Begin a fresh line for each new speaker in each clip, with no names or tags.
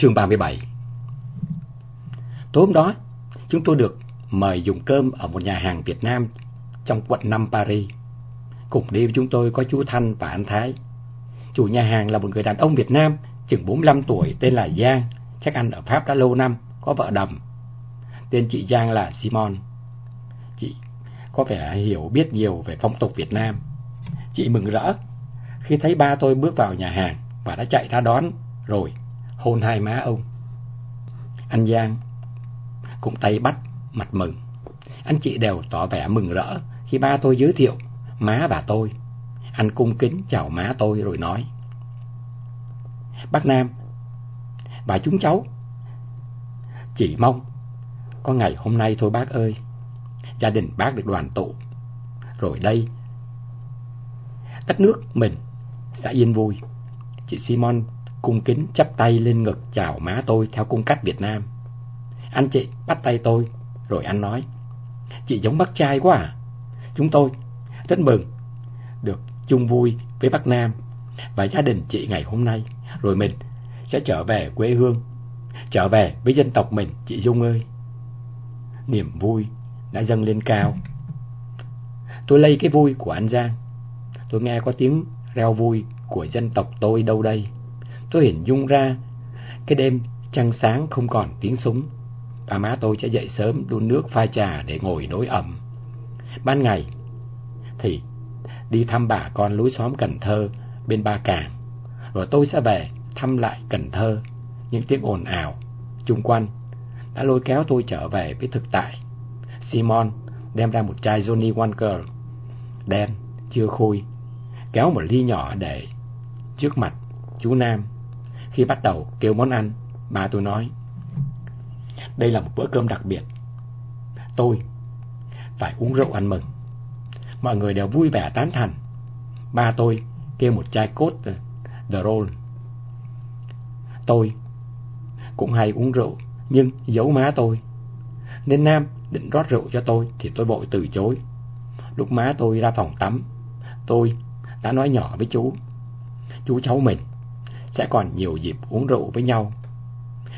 Chương 37 Tối hôm đó, chúng tôi được mời dùng cơm ở một nhà hàng Việt Nam trong quận 5 Paris. Cùng đi với chúng tôi có chú Thanh và anh Thái. Chủ nhà hàng là một người đàn ông Việt Nam, chừng 45 tuổi, tên là Giang, chắc anh ở Pháp đã lâu năm, có vợ đầm. Tên chị Giang là Simon. Chị có vẻ hiểu biết nhiều về phong tục Việt Nam. Chị mừng rỡ khi thấy ba tôi bước vào nhà hàng và đã chạy ra đón rồi hôn hai má ông. Anh Giang cũng tay bắt, mặt mừng. Anh chị đều tỏ vẻ mừng rỡ khi ba tôi giới thiệu má bà tôi. Anh cung kính chào má tôi rồi nói. Bác Nam, bà chúng cháu, chỉ mong có ngày hôm nay thôi bác ơi. Gia đình bác được đoàn tụ. Rồi đây, đất nước mình sẽ yên vui. Chị Simon cung kính chắp tay lên ngực chào má tôi theo cung cách Việt Nam. Anh chị bắt tay tôi, rồi anh nói, chị giống bác trai quá à? Chúng tôi rất mừng được chung vui với bác Nam và gia đình chị ngày hôm nay, rồi mình sẽ trở về quê hương, trở về với dân tộc mình, chị Dung ơi. Niềm vui đã dâng lên cao. Tôi lây cái vui của anh Giang. Tôi nghe có tiếng reo vui của dân tộc tôi đâu đây. Tôi hình dung ra cái đêm trăng sáng không còn tiếng súng. Ba má tôi sẽ dậy sớm đun nước pha trà để ngồi đối ẩm. Ban ngày thì đi thăm bà con lối xóm Cần Thơ bên Ba Càng Rồi tôi sẽ về thăm lại Cần Thơ. Những tiếng ồn ào chung quanh đã lôi kéo tôi trở về với thực tại. Simon đem ra một chai Johnny Walker đen, chưa khui, kéo một ly nhỏ để trước mặt chú Nam. Khi bắt đầu kêu món ăn, bà tôi nói, đây là một bữa cơm đặc biệt. Tôi phải uống rượu ăn mừng. Mọi người đều vui vẻ tán thành. Ba tôi kêu một chai cốt ờ, The Roll. Tôi cũng hay uống rượu, nhưng giấu má tôi. Nên Nam định rót rượu cho tôi thì tôi vội từ chối. Lúc má tôi ra phòng tắm, tôi đã nói nhỏ với chú. Chú cháu mình sẽ còn nhiều dịp uống rượu với nhau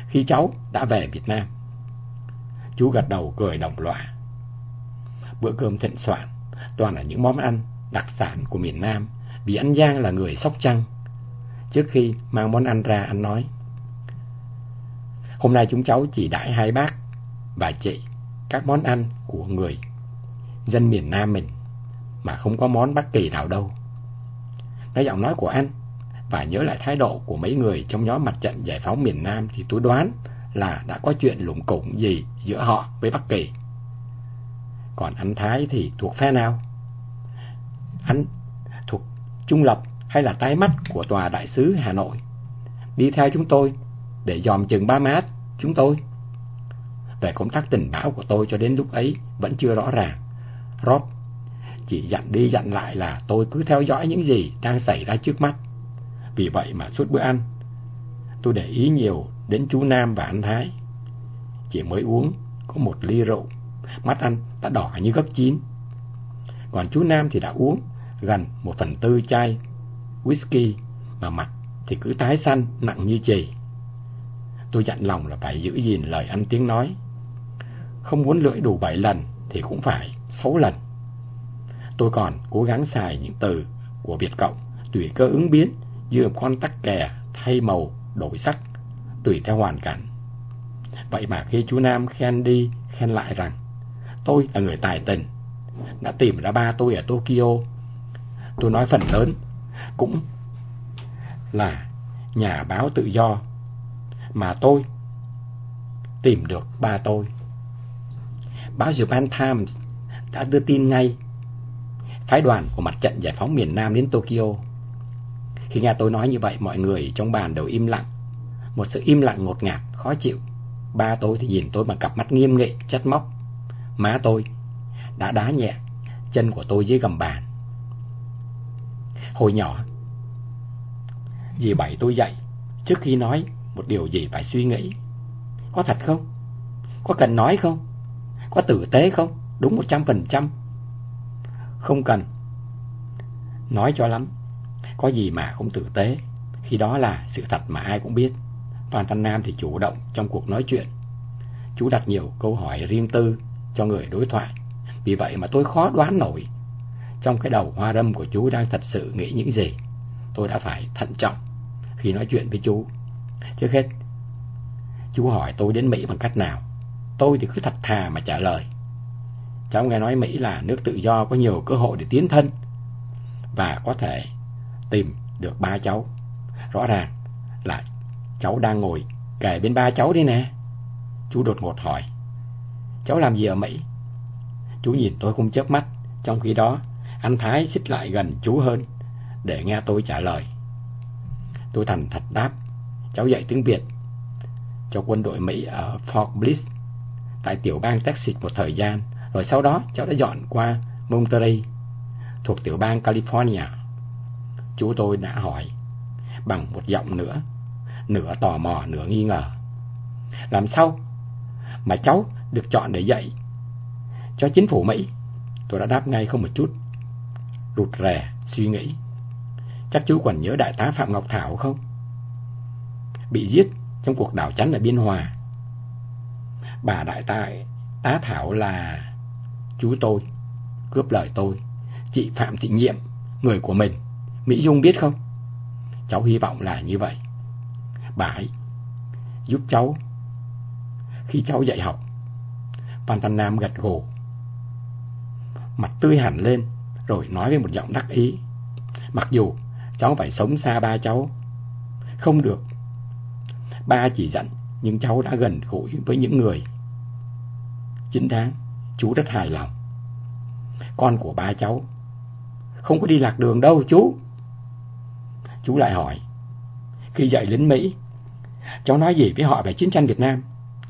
khi cháu đã về Việt Nam. Chú gật đầu cười đồng loạt. Bữa cơm thịnh soạn, toàn là những món ăn đặc sản của miền Nam, vì anh Giang là người Sóc Trăng. Trước khi mang món ăn ra, anh nói, Hôm nay chúng cháu chỉ đãi hai bác và chị các món ăn của người dân miền Nam mình, mà không có món bất kỳ nào đâu. Nói giọng nói của anh và nhớ lại thái độ của mấy người trong nhóm mặt trận giải phóng miền Nam thì tôi đoán là đã có chuyện lủng củng gì giữa họ với Bắc Kỳ. Còn anh Thái thì thuộc phe nào? Anh thuộc trung lập hay là tái mắt của tòa đại sứ Hà Nội? Đi theo chúng tôi, để dòm chừng ba mát chúng tôi. Về công tác tình báo của tôi cho đến lúc ấy vẫn chưa rõ ràng. Rob chỉ dặn đi dặn lại là tôi cứ theo dõi những gì đang xảy ra trước mắt. Vì vậy mà suốt bữa ăn, tôi để ý nhiều đến chú Nam và anh Thái. Chỉ mới uống có một ly rượu, mắt anh đã đỏ như gấc chín. Còn chú Nam thì đã uống gần một phần tư chai whisky mà mặt thì cứ tái xanh nặng như chì. Tôi dặn lòng là phải giữ gìn lời ăn tiếng nói. Không muốn lưỡi đủ bảy lần thì cũng phải sáu lần. Tôi còn cố gắng xài những từ của Việt Cộng tùy cơ ứng biến như con tắc kè, thay màu, đổi sắc, tùy theo hoàn cảnh. Vậy mà khi chú Nam khen đi, khen lại rằng, tôi là người tài tình, đã tìm ra ba tôi ở Tokyo tôi nói phần lớn cũng là nhà báo tự do, mà tôi tìm được ba tôi. Báo Japan Times đã đưa tin ngay, phái đoàn của mặt trận giải phóng miền Nam đến Tokyo. Khi nghe tôi nói như vậy, mọi người trong bàn đều im lặng. Một sự im lặng ngột ngạt, khó chịu. Ba tôi thì nhìn tôi bằng cặp mắt nghiêm nghị, chất móc. Má tôi đã đá nhẹ chân của tôi dưới gầm bàn. Hồi nhỏ, dì bảy tôi dạy, trước khi nói một điều gì phải suy nghĩ. Có thật không? Có cần nói không? Có tử tế không? Đúng một trăm phần trăm. Không cần. Nói cho lắm. Có gì mà không tử tế. Khi đó là sự thật mà ai cũng biết. Phan Thanh Nam thì chủ động trong cuộc nói chuyện. Chú đặt nhiều câu hỏi riêng tư cho người đối thoại. Vì vậy mà tôi khó đoán nổi trong cái đầu hoa râm của chú đang thật sự nghĩ những gì. Tôi đã phải thận trọng khi nói chuyện với chú. Trước hết, chú hỏi tôi đến Mỹ bằng cách nào. Tôi thì cứ thật thà mà trả lời. Cháu nghe nói Mỹ là nước tự do có nhiều cơ hội để tiến thân và có thể tìm được ba cháu. Rõ ràng là cháu đang ngồi kề bên ba cháu đi nè. Chú đột ngột hỏi. Cháu làm gì ở Mỹ? Chú nhìn tôi không chớp mắt, trong khi đó anh Thái xích lại gần chú hơn để nghe tôi trả lời. Tôi thành thật đáp, cháu dạy tiếng Việt cho quân đội Mỹ ở Fort Bliss tại tiểu bang Texas một thời gian, rồi sau đó cháu đã dọn qua Monterey thuộc tiểu bang California. Chú tôi đã hỏi bằng một giọng nữa, nửa tò mò nửa nghi ngờ. Làm sao mà cháu được chọn để dạy cho chính phủ Mỹ? Tôi đã đáp ngay không một chút rụt rè suy nghĩ. Chắc chú còn nhớ đại tá Phạm Ngọc Thảo không? Bị giết trong cuộc đảo chắn ở Biên Hòa. Bà đại tá, tá Thảo là chú tôi, cướp lời tôi, chị Phạm Thị Nhiệm, người của mình, Mỹ Dung biết không? Cháu hy vọng là như vậy. Bà ấy giúp cháu khi cháu dạy học. Phan Thanh Nam gật gù, mặt tươi hẳn lên, rồi nói với một giọng đắc ý. Mặc dù cháu phải sống xa ba cháu, không được. Ba chỉ dặn, nhưng cháu đã gần gũi với những người. Chính đáng, chú rất hài lòng. Con của ba cháu không có đi lạc đường đâu chú. Chú lại hỏi, khi dạy lính Mỹ, cháu nói gì với họ về chiến tranh Việt Nam?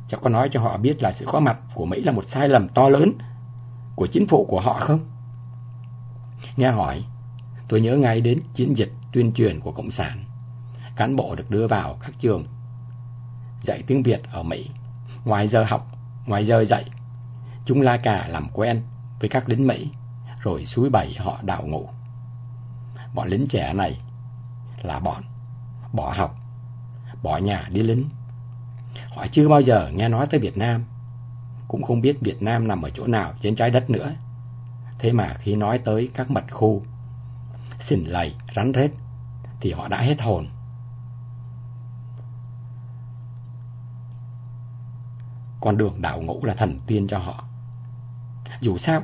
Cháu có nói cho họ biết là sự có mặt của Mỹ là một sai lầm to lớn của chính phủ của họ không? Nghe hỏi, tôi nhớ ngay đến chiến dịch tuyên truyền của Cộng sản. Cán bộ được đưa vào các trường dạy tiếng Việt ở Mỹ. Ngoài giờ học, ngoài giờ dạy, chúng la cà làm quen với các lính Mỹ, rồi suối bày họ đào ngủ. Bọn lính trẻ này là bọn bỏ học, bỏ nhà đi lính. Họ chưa bao giờ nghe nói tới Việt Nam, cũng không biết Việt Nam nằm ở chỗ nào trên trái đất nữa. Thế mà khi nói tới các mật khu, xỉn lầy, rắn rết, thì họ đã hết hồn. Con đường đạo ngũ là thần tiên cho họ. Dù sao,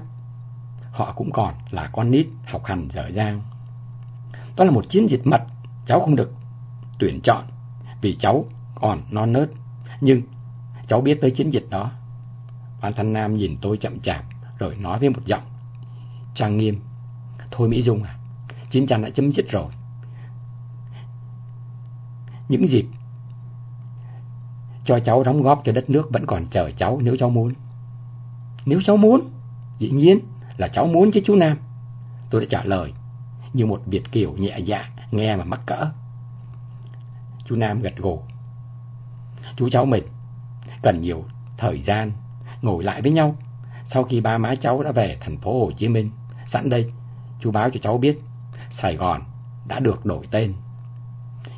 họ cũng còn là con nít học hành dở dang. Đó là một chiến dịch mật, cháu không được tuyển chọn vì cháu còn non nớt. Nhưng cháu biết tới chiến dịch đó. Phan Thanh Nam nhìn tôi chậm chạp rồi nói với một giọng trang nghiêm. Thôi Mỹ Dung à, chiến tranh đã chấm dứt rồi. Những dịp cho cháu đóng góp cho đất nước vẫn còn chờ cháu nếu cháu muốn. Nếu cháu muốn, dĩ nhiên là cháu muốn chứ chú Nam. Tôi đã trả lời như một Việt kiều nhẹ dạ, nghe mà mắc cỡ. Chú Nam gật gù. Chú cháu mình cần nhiều thời gian ngồi lại với nhau sau khi ba má cháu đã về thành phố Hồ Chí Minh. Sẵn đây, chú báo cho cháu biết, Sài Gòn đã được đổi tên.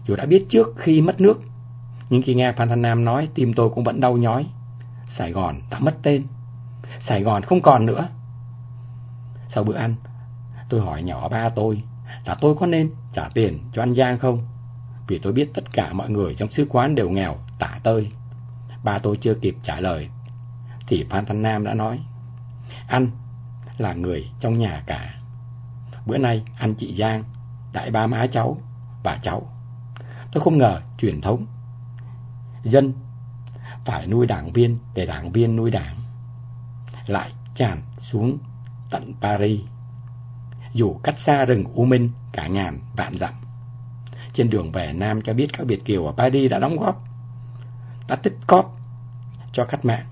Dù đã biết trước khi mất nước, nhưng khi nghe Phan Thanh Nam nói, tim tôi cũng vẫn đau nhói. Sài Gòn đã mất tên. Sài Gòn không còn nữa. Sau bữa ăn, tôi hỏi nhỏ ba tôi là tôi có nên trả tiền cho anh Giang không? Vì tôi biết tất cả mọi người trong sứ quán đều nghèo, tả tơi. Ba tôi chưa kịp trả lời, thì Phan Thanh Nam đã nói, anh là người trong nhà cả. Bữa nay anh chị Giang, đại ba má cháu và cháu. Tôi không ngờ truyền thống dân phải nuôi đảng viên để đảng viên nuôi đảng lại tràn xuống tận Paris dù cách xa rừng U Minh cả ngàn vạn dặm. Trên đường về Nam cho biết các Việt Kiều ở Paris đã đóng góp, đã tích cóp cho cách mạng.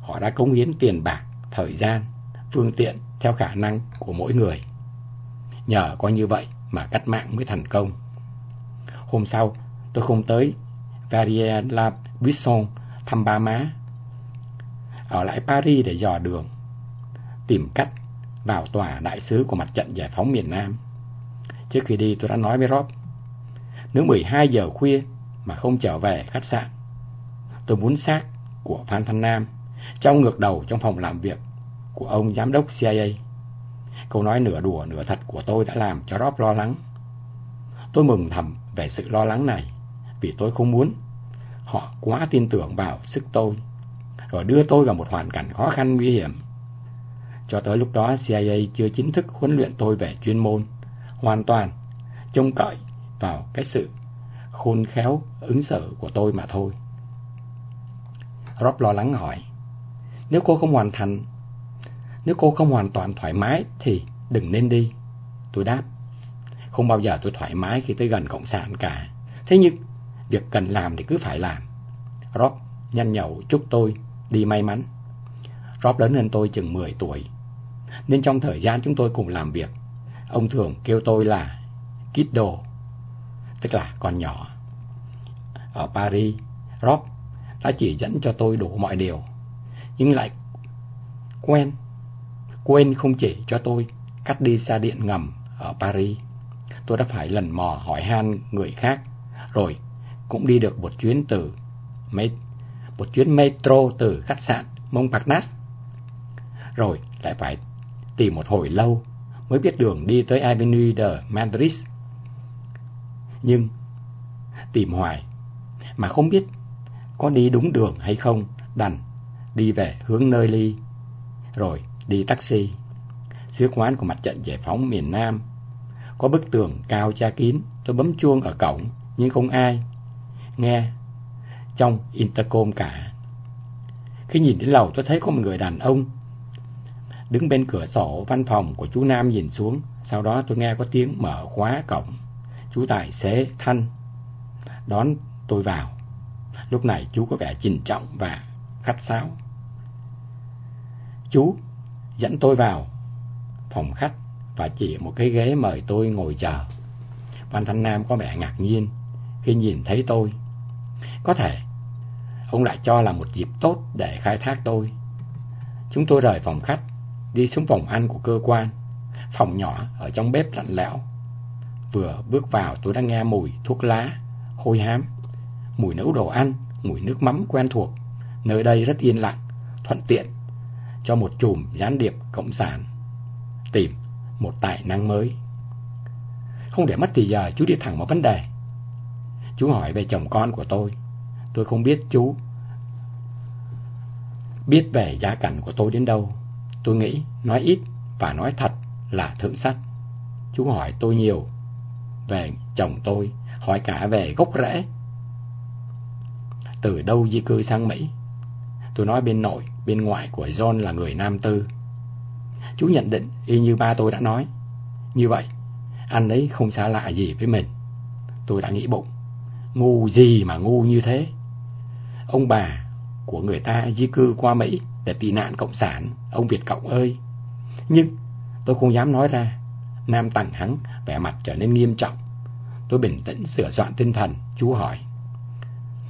Họ đã cống hiến tiền bạc, thời gian, phương tiện theo khả năng của mỗi người. Nhờ có như vậy mà cách mạng mới thành công. Hôm sau, tôi không tới Variela Buisson thăm ba má. Ở lại Paris để dò đường, tìm cách vào tòa đại sứ của mặt trận giải phóng miền Nam. Trước khi đi tôi đã nói với Rob, nếu 12 giờ khuya mà không trở về khách sạn. Tôi muốn xác của Phan Văn Nam trong ngược đầu trong phòng làm việc của ông giám đốc CIA. Câu nói nửa đùa nửa thật của tôi đã làm cho Rob lo lắng. Tôi mừng thầm về sự lo lắng này vì tôi không muốn họ quá tin tưởng vào sức tôi rồi đưa tôi vào một hoàn cảnh khó khăn nguy hiểm. Cho tới lúc đó CIA chưa chính thức huấn luyện tôi về chuyên môn, hoàn toàn trông cậy vào cái sự khôn khéo ứng xử của tôi mà thôi. Rob lo lắng hỏi, nếu cô không hoàn thành, nếu cô không hoàn toàn thoải mái thì đừng nên đi. Tôi đáp, không bao giờ tôi thoải mái khi tới gần Cộng sản cả. Thế nhưng, việc cần làm thì cứ phải làm. Rob nhanh nhậu chúc tôi đi may mắn. Rob lớn hơn tôi chừng 10 tuổi, nên trong thời gian chúng tôi cùng làm việc, ông thường kêu tôi là Kiddo, tức là con nhỏ. Ở Paris, Rob đã chỉ dẫn cho tôi đủ mọi điều, nhưng lại quen, quên không chỉ cho tôi cắt đi xa điện ngầm ở Paris. Tôi đã phải lần mò hỏi han người khác, rồi cũng đi được một chuyến từ một chuyến metro từ khách sạn Montparnasse. Rồi lại phải tìm một hồi lâu mới biết đường đi tới Avenue de Madrid. Nhưng tìm hoài mà không biết có đi đúng đường hay không, đành đi về hướng nơi ly, rồi đi taxi. Sứ quán của mặt trận giải phóng miền Nam có bức tường cao che kín, tôi bấm chuông ở cổng nhưng không ai nghe trong intercom cả. Khi nhìn đến lầu tôi thấy có một người đàn ông đứng bên cửa sổ văn phòng của chú Nam nhìn xuống, sau đó tôi nghe có tiếng mở khóa cổng. Chú tài xế Thanh đón tôi vào. Lúc này chú có vẻ trình trọng và khách sáo. Chú dẫn tôi vào phòng khách và chỉ một cái ghế mời tôi ngồi chờ. Văn Thanh Nam có vẻ ngạc nhiên khi nhìn thấy tôi. Có thể ông lại cho là một dịp tốt để khai thác tôi. Chúng tôi rời phòng khách, đi xuống phòng ăn của cơ quan, phòng nhỏ ở trong bếp lạnh lẽo. Vừa bước vào tôi đã nghe mùi thuốc lá, hôi hám, mùi nấu đồ ăn, mùi nước mắm quen thuộc. Nơi đây rất yên lặng, thuận tiện cho một chùm gián điệp cộng sản tìm một tài năng mới. Không để mất thì giờ, chú đi thẳng vào vấn đề. Chú hỏi về chồng con của tôi. Tôi không biết chú biết về gia cảnh của tôi đến đâu. Tôi nghĩ nói ít và nói thật là thượng sách. Chú hỏi tôi nhiều về chồng tôi, hỏi cả về gốc rễ. Từ đâu di cư sang Mỹ? Tôi nói bên nội, bên ngoại của John là người Nam Tư. Chú nhận định y như ba tôi đã nói. Như vậy, anh ấy không xa lạ gì với mình. Tôi đã nghĩ bụng, ngu gì mà ngu như thế. Ông bà của người ta di cư qua Mỹ để tị nạn cộng sản, ông Việt Cộng ơi. Nhưng tôi không dám nói ra. Nam tặng hắn vẻ mặt trở nên nghiêm trọng. Tôi bình tĩnh sửa soạn tinh thần, chú hỏi.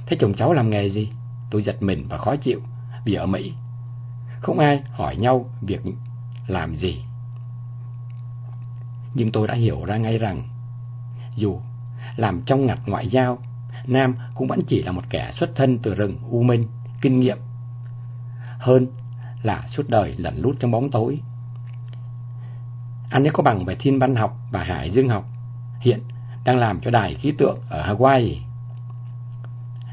Thế chồng cháu làm nghề gì? Tôi giật mình và khó chịu vì ở Mỹ. Không ai hỏi nhau việc làm gì. Nhưng tôi đã hiểu ra ngay rằng dù làm trong ngặt ngoại giao, Nam cũng vẫn chỉ là một kẻ xuất thân từ rừng U Minh, kinh nghiệm hơn là suốt đời lẩn lút trong bóng tối. Anh ấy có bằng về thiên văn học và hải dương học, hiện đang làm cho đài khí tượng ở Hawaii.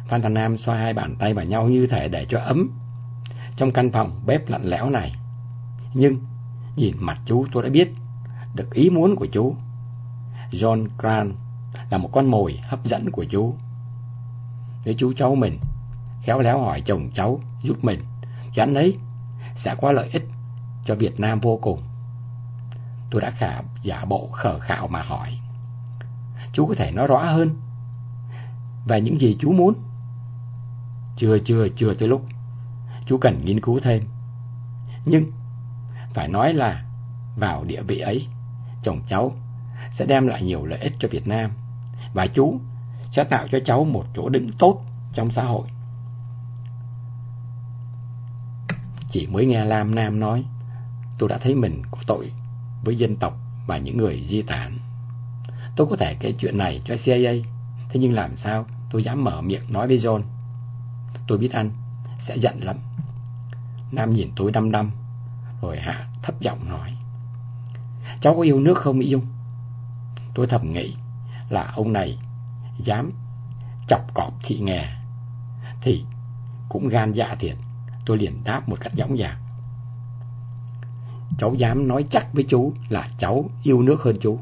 Phan Thành Nam xoa hai bàn tay vào nhau như thể để cho ấm trong căn phòng bếp lạnh lẽo này. Nhưng nhìn mặt chú tôi đã biết được ý muốn của chú. John Grant là một con mồi hấp dẫn của chú. Nếu chú cháu mình khéo léo hỏi chồng cháu giúp mình, thì anh ấy sẽ có lợi ích cho Việt Nam vô cùng. Tôi đã khả giả bộ khờ khạo mà hỏi. Chú có thể nói rõ hơn về những gì chú muốn. Chưa chưa chưa tới lúc chú cần nghiên cứu thêm. Nhưng phải nói là vào địa vị ấy, chồng cháu sẽ đem lại nhiều lợi ích cho Việt Nam và chú sẽ tạo cho cháu một chỗ đứng tốt trong xã hội. Chỉ mới nghe Lam Nam nói, tôi đã thấy mình có tội với dân tộc và những người di tản. Tôi có thể kể chuyện này cho CIA, thế nhưng làm sao tôi dám mở miệng nói với John. Tôi biết anh sẽ giận lắm. Nam nhìn tôi đăm đăm, rồi hạ thấp giọng nói. Cháu có yêu nước không Mỹ Dung? Tôi thầm nghĩ là ông này dám chọc cọp thị nghè. Thì cũng gan dạ thiệt. Tôi liền đáp một cách dõng dạc. Cháu dám nói chắc với chú là cháu yêu nước hơn chú.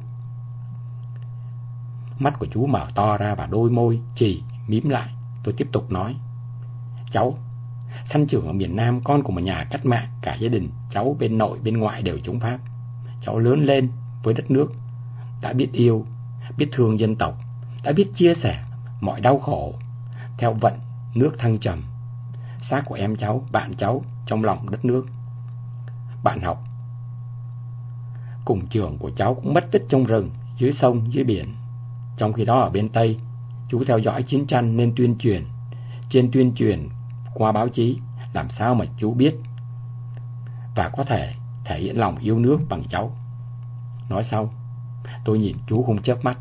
Mắt của chú mở to ra và đôi môi chỉ mím lại. Tôi tiếp tục nói. Cháu, sanh trưởng ở miền Nam, con của một nhà cách mạng, cả gia đình, cháu bên nội, bên ngoại đều chống Pháp. Cháu lớn lên với đất nước, đã biết yêu, biết thương dân tộc, đã biết chia sẻ mọi đau khổ, theo vận nước thăng trầm. Xác của em cháu, bạn cháu trong lòng đất nước. Bạn học cùng trường của cháu cũng mất tích trong rừng, dưới sông, dưới biển. Trong khi đó ở bên Tây, chú theo dõi chiến tranh nên tuyên truyền. Trên tuyên truyền qua báo chí, làm sao mà chú biết và có thể thể hiện lòng yêu nước bằng cháu. Nói xong, tôi nhìn chú không chớp mắt.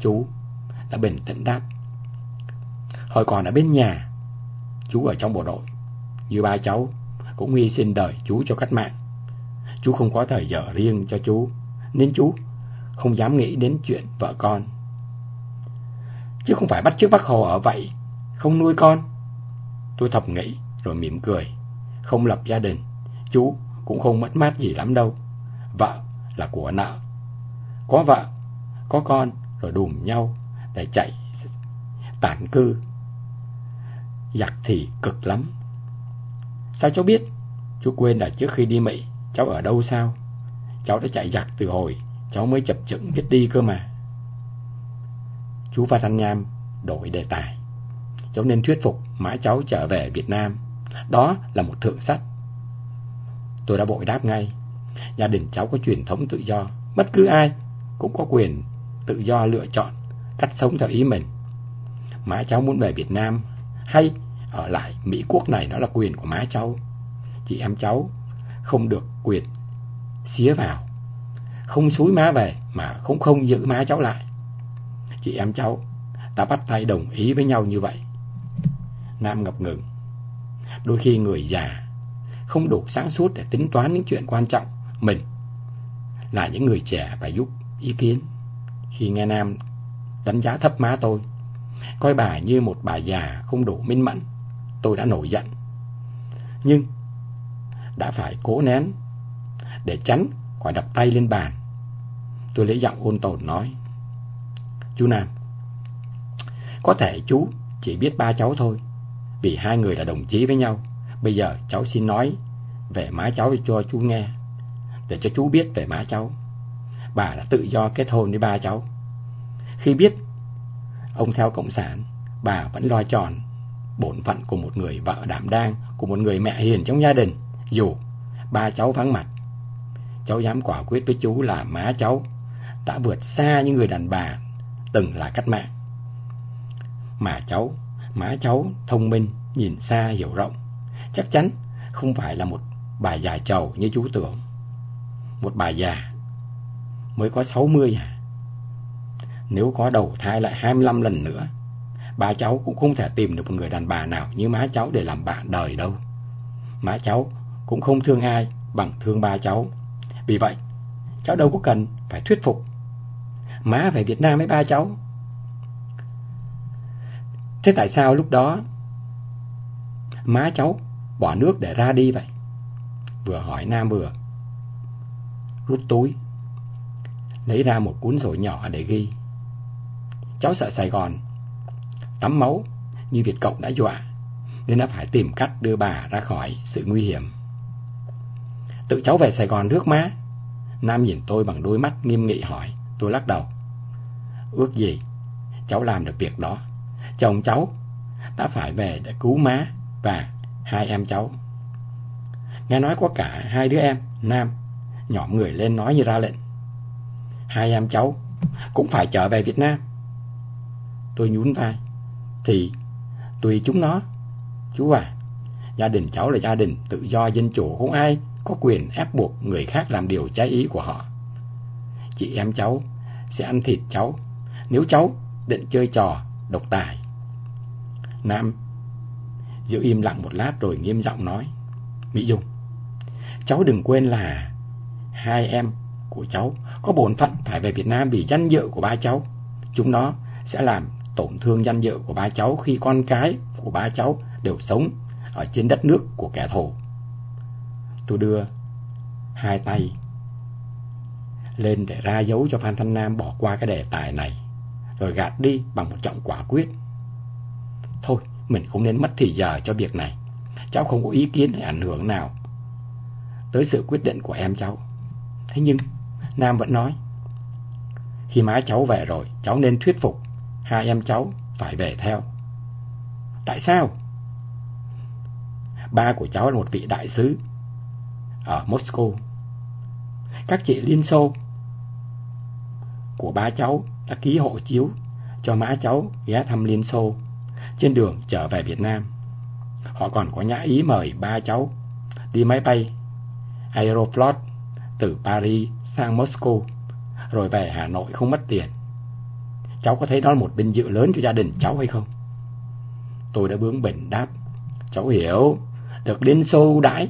Chú đã bình tĩnh đáp. Hồi còn ở bên nhà, chú ở trong bộ đội, như ba cháu cũng hy sinh đời chú cho cách mạng. Chú không có thời giờ riêng cho chú, nên chú không dám nghĩ đến chuyện vợ con. Chứ không phải bắt chước bác Hồ ở vậy, không nuôi con. Tôi thầm nghĩ rồi mỉm cười, không lập gia đình, chú cũng không mất mát gì lắm đâu. Vợ là của nợ. Có vợ, có con rồi đùm nhau để chạy tản cư. Giặc thì cực lắm. Sao cháu biết? Chú quên là trước khi đi Mỹ, cháu ở đâu sao? Cháu đã chạy giặc từ hồi, cháu mới chập chững biết đi cơ mà. Chú Phan Thanh Nham đổi đề tài. Cháu nên thuyết phục mãi cháu trở về Việt Nam. Đó là một thượng sách. Tôi đã vội đáp ngay. Gia đình cháu có truyền thống tự do. Bất cứ ai cũng có quyền tự do lựa chọn cách sống theo ý mình. Má cháu muốn về Việt Nam hay ở lại Mỹ quốc này đó là quyền của má cháu. Chị em cháu không được quyền xía vào. Không xúi má về mà không không giữ má cháu lại. Chị em cháu đã bắt tay đồng ý với nhau như vậy. Nam ngập ngừng. Đôi khi người già không đủ sáng suốt để tính toán những chuyện quan trọng. Mình là những người trẻ phải giúp ý kiến. Khi nghe Nam đánh giá thấp má tôi, coi bà như một bà già không đủ minh mẫn, tôi đã nổi giận. Nhưng đã phải cố nén để tránh khỏi đập tay lên bàn. Tôi lấy giọng ôn tồn nói. Chú Nam, có thể chú chỉ biết ba cháu thôi, vì hai người là đồng chí với nhau. Bây giờ cháu xin nói về má cháu cho chú nghe, để cho chú biết về má cháu. Bà đã tự do kết hôn với ba cháu. Khi biết ông theo Cộng sản, bà vẫn lo tròn bổn phận của một người vợ đảm đang, của một người mẹ hiền trong gia đình, dù ba cháu vắng mặt. Cháu dám quả quyết với chú là má cháu đã vượt xa những người đàn bà từng là cách mạng. Mà cháu, má cháu thông minh, nhìn xa hiểu rộng, chắc chắn không phải là một bà già chầu như chú tưởng. Một bà già mới có 60 à? Nếu có đầu thai lại 25 lần nữa, ba cháu cũng không thể tìm được một người đàn bà nào như má cháu để làm bạn đời đâu. Má cháu cũng không thương ai bằng thương ba cháu. Vì vậy, cháu đâu có cần phải thuyết phục. Má về Việt Nam với ba cháu. Thế tại sao lúc đó má cháu bỏ nước để ra đi vậy? Vừa hỏi Nam vừa rút túi lấy ra một cuốn sổ nhỏ để ghi. Cháu sợ Sài Gòn tắm máu như Việt Cộng đã dọa, nên đã phải tìm cách đưa bà ra khỏi sự nguy hiểm. Tự cháu về Sài Gòn rước má. Nam nhìn tôi bằng đôi mắt nghiêm nghị hỏi, tôi lắc đầu. Ước gì, cháu làm được việc đó. Chồng cháu đã phải về để cứu má và hai em cháu. Nghe nói có cả hai đứa em, Nam, nhỏm người lên nói như ra lệnh hai em cháu cũng phải trở về Việt Nam. Tôi nhún vai. Thì tùy chúng nó. Chú à, gia đình cháu là gia đình tự do dân chủ, không ai có quyền ép buộc người khác làm điều trái ý của họ. Chị em cháu sẽ ăn thịt cháu nếu cháu định chơi trò độc tài. Nam giữ im lặng một lát rồi nghiêm giọng nói. Mỹ Dung, cháu đừng quên là hai em của cháu có bổn phận phải về Việt Nam vì danh dự của ba cháu. Chúng nó sẽ làm tổn thương danh dự của ba cháu khi con cái của ba cháu đều sống ở trên đất nước của kẻ thù. Tôi đưa hai tay lên để ra dấu cho Phan Thanh Nam bỏ qua cái đề tài này, rồi gạt đi bằng một giọng quả quyết. Thôi, mình không nên mất thì giờ cho việc này. Cháu không có ý kiến hay ảnh hưởng nào tới sự quyết định của em cháu. Thế nhưng, Nam vẫn nói, khi má cháu về rồi, cháu nên thuyết phục hai em cháu phải về theo. Tại sao? Ba của cháu là một vị đại sứ ở Moscow. Các chị Liên Xô của ba cháu đã ký hộ chiếu cho má cháu ghé thăm Liên Xô trên đường trở về Việt Nam. Họ còn có nhã ý mời ba cháu đi máy bay Aeroflot từ Paris sang Moscow, rồi về Hà Nội không mất tiền. Cháu có thấy đó là một vinh dự lớn cho gia đình cháu hay không? Tôi đã bướng bỉnh đáp. Cháu hiểu, được đến sâu đãi,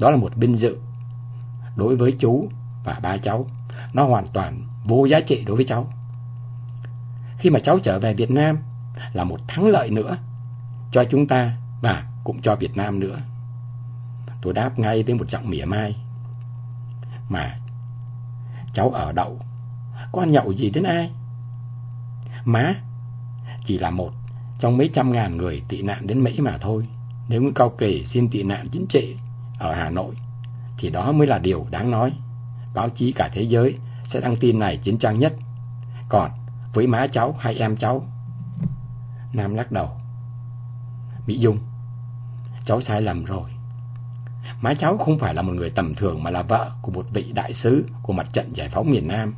đó là một vinh dự. Đối với chú và ba cháu, nó hoàn toàn vô giá trị đối với cháu. Khi mà cháu trở về Việt Nam là một thắng lợi nữa cho chúng ta và cũng cho Việt Nam nữa. Tôi đáp ngay với một giọng mỉa mai. Mà cháu ở đậu, có ăn nhậu gì đến ai? Má, chỉ là một trong mấy trăm ngàn người tị nạn đến Mỹ mà thôi. Nếu như cao kỳ xin tị nạn chính trị ở Hà Nội, thì đó mới là điều đáng nói. Báo chí cả thế giới sẽ đăng tin này chiến trang nhất. Còn với má cháu hay em cháu? Nam lắc đầu. Mỹ Dung, cháu sai lầm rồi. Má cháu không phải là một người tầm thường mà là vợ của một vị đại sứ của mặt trận giải phóng miền Nam.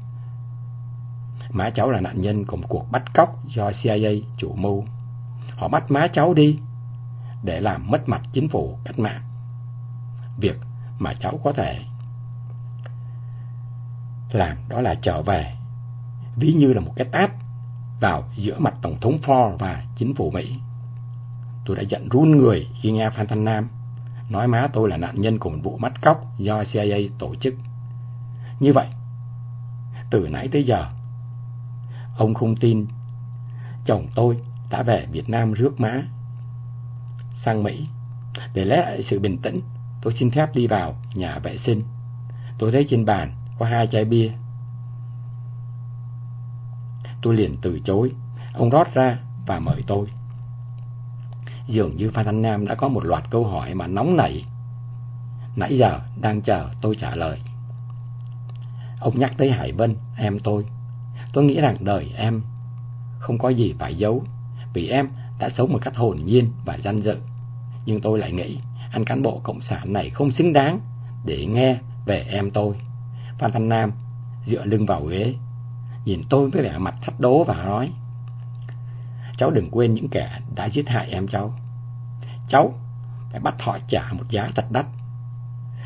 Má cháu là nạn nhân của một cuộc bắt cóc do CIA chủ mưu. Họ bắt má cháu đi để làm mất mặt chính phủ cách mạng. Việc mà cháu có thể làm đó là trở về, ví như là một cái tát vào giữa mặt Tổng thống Ford và chính phủ Mỹ. Tôi đã giận run người khi nghe Phan Thanh Nam nói má tôi là nạn nhân của một vụ bắt cóc do CIA tổ chức. Như vậy, từ nãy tới giờ, ông không tin chồng tôi đã về Việt Nam rước má sang Mỹ. Để lấy lại sự bình tĩnh, tôi xin phép đi vào nhà vệ sinh. Tôi thấy trên bàn có hai chai bia. Tôi liền từ chối, ông rót ra và mời tôi. Dường như Phan Thanh Nam đã có một loạt câu hỏi mà nóng nảy. Nãy giờ đang chờ tôi trả lời. Ông nhắc tới Hải Vân, em tôi. Tôi nghĩ rằng đời em không có gì phải giấu, vì em đã sống một cách hồn nhiên và gian dự. Nhưng tôi lại nghĩ anh cán bộ cộng sản này không xứng đáng để nghe về em tôi. Phan Thanh Nam dựa lưng vào ghế, nhìn tôi với vẻ mặt thách đố và nói Cháu đừng quên những kẻ đã giết hại em cháu. Cháu phải bắt họ trả một giá thật đắt.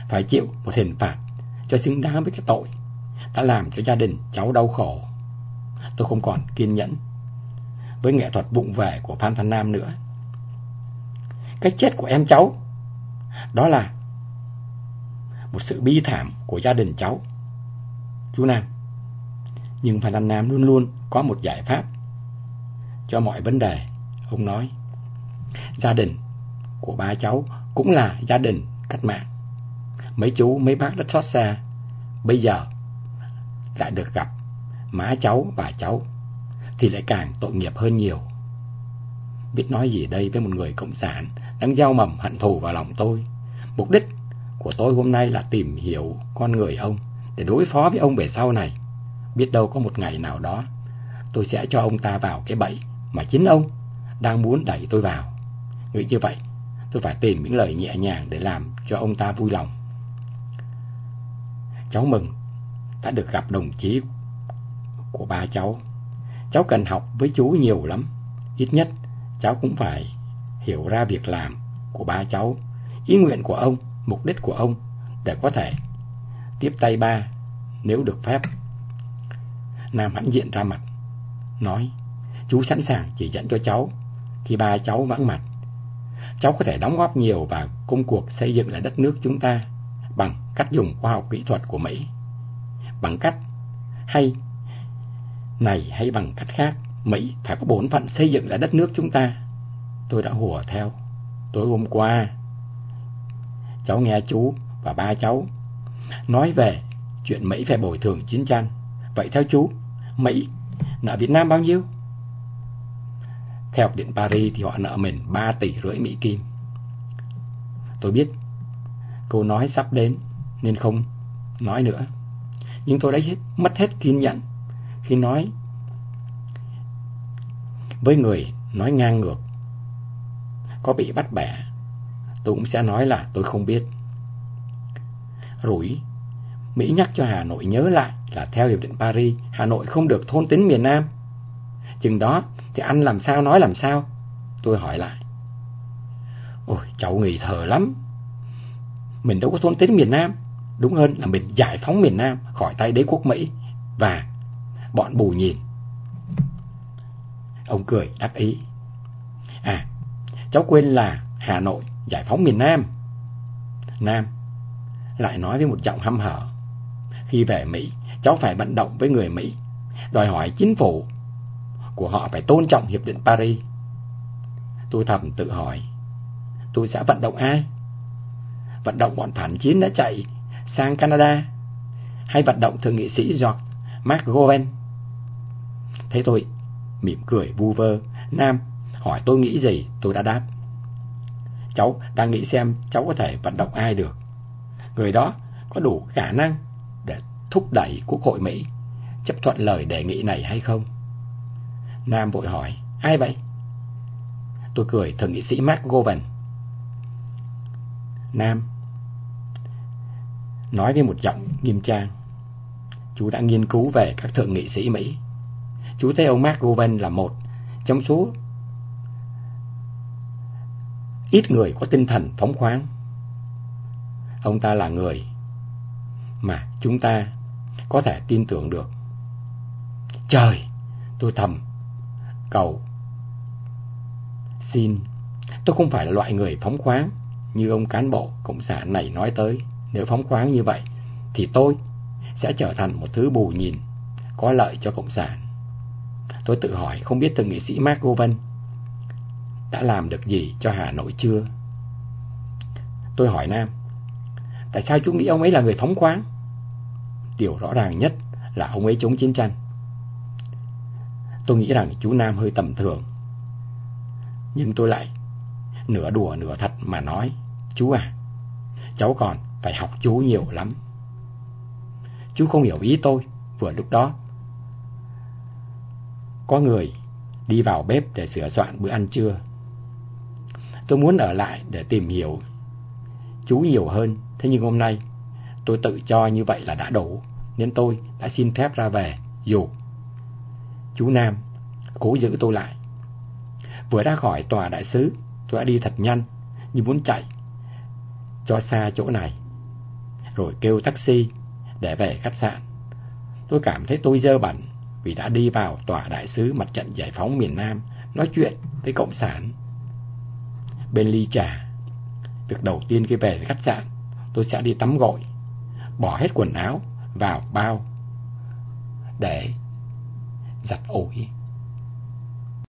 Phải chịu một hình phạt cho xứng đáng với cái tội đã làm cho gia đình cháu đau khổ. Tôi không còn kiên nhẫn với nghệ thuật vụng về của Phan Thanh Nam nữa. Cái chết của em cháu đó là một sự bi thảm của gia đình cháu. Chú Nam. Nhưng Phan Thanh Nam luôn luôn có một giải pháp cho mọi vấn đề. Ông nói, gia đình của ba cháu cũng là gia đình cách mạng. Mấy chú, mấy bác rất xót xa. Bây giờ lại được gặp má cháu và cháu thì lại càng tội nghiệp hơn nhiều. Biết nói gì đây với một người cộng sản đang gieo mầm hận thù vào lòng tôi. Mục đích của tôi hôm nay là tìm hiểu con người ông để đối phó với ông về sau này. Biết đâu có một ngày nào đó tôi sẽ cho ông ta vào cái bẫy mà chính ông đang muốn đẩy tôi vào. Nghĩ như vậy, tôi phải tìm những lời nhẹ nhàng để làm cho ông ta vui lòng. Cháu mừng đã được gặp đồng chí của ba cháu. Cháu cần học với chú nhiều lắm. Ít nhất, cháu cũng phải hiểu ra việc làm của ba cháu, ý nguyện của ông, mục đích của ông để có thể tiếp tay ba nếu được phép. Nam hãnh diện ra mặt, nói, chú sẵn sàng chỉ dẫn cho cháu khi ba cháu vắng mặt. Cháu có thể đóng góp nhiều vào công cuộc xây dựng lại đất nước chúng ta bằng cách dùng khoa học kỹ thuật của Mỹ. Bằng cách hay này hay bằng cách khác, Mỹ phải có bổn phận xây dựng lại đất nước chúng ta. Tôi đã hùa theo. Tối hôm qua, cháu nghe chú và ba cháu nói về chuyện Mỹ phải bồi thường chiến tranh. Vậy theo chú, Mỹ nợ Việt Nam bao nhiêu? Theo Điện Paris thì họ nợ mình 3 tỷ rưỡi Mỹ Kim. Tôi biết cô nói sắp đến nên không nói nữa. Nhưng tôi đã hết, mất hết kiên nhẫn khi nói với người nói ngang ngược. Có bị bắt bẻ, tôi cũng sẽ nói là tôi không biết. Rủi, Mỹ nhắc cho Hà Nội nhớ lại là theo Hiệp định Paris, Hà Nội không được thôn tính miền Nam. Chừng đó thì anh làm sao nói làm sao? Tôi hỏi lại. Ôi, cháu nghỉ thở lắm. Mình đâu có thôn tính miền Nam. Đúng hơn là mình giải phóng miền Nam khỏi tay đế quốc Mỹ và bọn bù nhìn. Ông cười đắc ý. À, cháu quên là Hà Nội giải phóng miền Nam. Nam lại nói với một giọng hăm hở. Khi về Mỹ, cháu phải vận động với người Mỹ, đòi hỏi chính phủ của họ phải tôn trọng Hiệp định Paris. Tôi thầm tự hỏi, tôi sẽ vận động ai? Vận động bọn phản chiến đã chạy sang Canada, hay vận động thượng nghị sĩ George McGovern? Thế tôi mỉm cười vu vơ, Nam hỏi tôi nghĩ gì, tôi đã đáp. Cháu đang nghĩ xem cháu có thể vận động ai được. Người đó có đủ khả năng để thúc đẩy Quốc hội Mỹ chấp thuận lời đề nghị này hay không? Nam vội hỏi, ai vậy? Tôi cười thượng nghị sĩ Mark Govan. Nam nói với một giọng nghiêm trang. Chú đã nghiên cứu về các thượng nghị sĩ Mỹ. Chú thấy ông Mark là một trong số ít người có tinh thần phóng khoáng. Ông ta là người mà chúng ta có thể tin tưởng được. Trời, tôi thầm cầu. Xin, tôi không phải là loại người phóng khoáng như ông cán bộ cộng sản này nói tới. Nếu phóng khoáng như vậy, thì tôi sẽ trở thành một thứ bù nhìn, có lợi cho cộng sản. Tôi tự hỏi không biết thượng nghị sĩ Mark Govan đã làm được gì cho Hà Nội chưa? Tôi hỏi Nam, tại sao chú nghĩ ông ấy là người phóng khoáng? Điều rõ ràng nhất là ông ấy chống chiến tranh. Tôi nghĩ rằng chú Nam hơi tầm thường. Nhưng tôi lại nửa đùa nửa thật mà nói, chú à, cháu còn phải học chú nhiều lắm. Chú không hiểu ý tôi, vừa lúc đó. Có người đi vào bếp để sửa soạn bữa ăn trưa. Tôi muốn ở lại để tìm hiểu chú nhiều hơn, thế nhưng hôm nay tôi tự cho như vậy là đã đủ, nên tôi đã xin phép ra về, dù Chú Nam cố giữ tôi lại. Vừa ra khỏi tòa đại sứ, tôi đã đi thật nhanh, như muốn chạy, cho xa chỗ này. Rồi kêu taxi để về khách sạn. Tôi cảm thấy tôi dơ bẩn vì đã đi vào tòa đại sứ mặt trận giải phóng miền Nam nói chuyện với Cộng sản. Bên ly trà, việc đầu tiên khi về khách sạn, tôi sẽ đi tắm gội, bỏ hết quần áo vào bao để giặt ủi